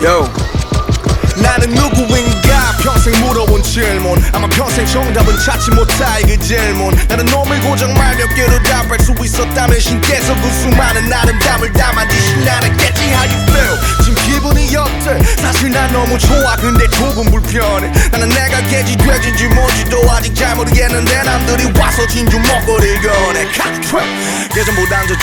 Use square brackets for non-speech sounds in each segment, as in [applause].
Yo. 나는 누구인가? 평생 물어본 질문. 아마 평생 정답은 찾지 못할 그 질문. 나는 놈을 고정 말몇 개로 답할 수 있었다면 신께서 그 수많은 아름 근데 조금 불편해. 나는 내가 개지 돼지인지 뭔지도 아직 잘 모르겠는데 남들이 와서 진주 먹거리 거네. 칵트랙 예전보단 더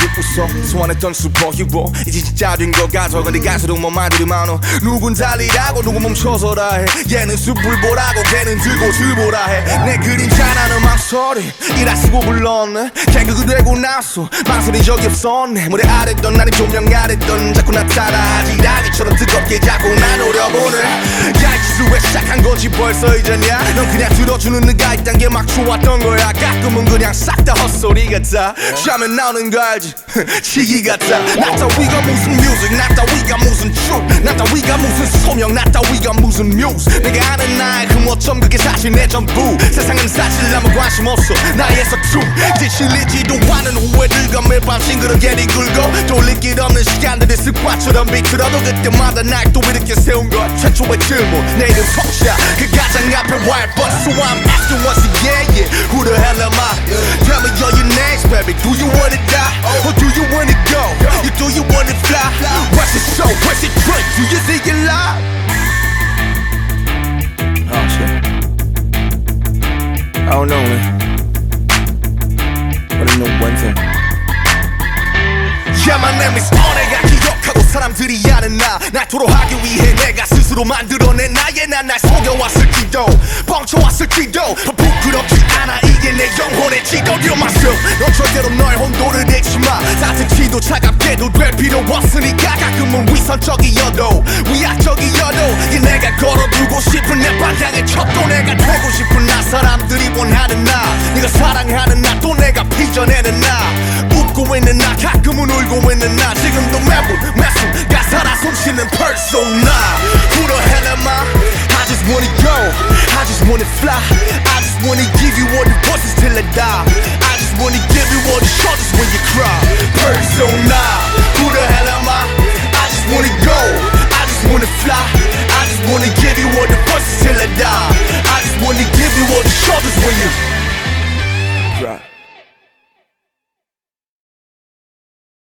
웃어 소환했던 슈퍼히로. 이제 진짜 된것 같아 근데 갈수록 뭐 말들이 많어. 누군 달리라고 누군 멈춰서라 해. 얘는 숲을 보라고 걔는 들고 들보라 해내 그림자라는 망설이 이라 쓰고 불렀네. 개그가 되고 나서 망설인 적이 없었네. 무대 아랬던 나는 조명 아랬던 자꾸 나타나 지라기처럼 뜨겁게 자꾸 나 노려보네 야 왜 시작한 거지 벌써 이제냐 넌 그냥 들어주는 네가 있단 게 막 좋았던 거야. 가끔은 그냥 싹 다 헛소리 같아. 쉬면 나오는 거 알지? [laughs] 치기 같아. 나 따위가 무슨 뮤직 나 따위가 무슨 춤나 따위가 무슨 소명 나 따위가 무슨 뮤즈 내가 아는 나의 그 뭐점 그게 사실 내 전부. 세상은 사실 아무 관심 없어. 나의 서춤 이제 실리지도 않은 후회들과 매일 밤 싱그럽게 뒤굴고 돌릴 길 없는 시간들이 습관처럼 비틀어도 그때마다 날 또 이렇게 세운 것 최초의 질문 내 이름 석샤 그 가장 앞에 white but so I'm asking once again yeah who the hell am I tell me all your names baby do you wanna die or do you wanna go you do you wanna fly what's the show what's the drink do you think you lie oh shit I don't know man but I know one thing Yeah, my name is on 내가 기억하고 사람들이 아는 나 날토록 하기 위해 내가 스스로 만들어낸 나의 난날 속여왔을지도 뻥쳐왔을지도 부끄럽지 않아. 이게 내 영혼의 지도 You're myself 넌 절대로 너의 혼돈을 내지 마. 따뜻히도 차갑게도 될 필요 없으니까 가끔은 위선적이어도 위약적이어도 이게 내가 걸어두고 싶은 내 방향의 첩도 내가 되고 싶은 나. 사람들이 원하는 나. 네가 사랑하는 나. 또 내가 빚어내는 나. 웃고 있는 나. 가끔은 울고 있는 나. 지금도 매분 매순 가사라 숨쉬는 persona wanna go. I just wanna fly. I just wanna give you all the voices till I die. I just wanna give you all the shoulders when you cry. Am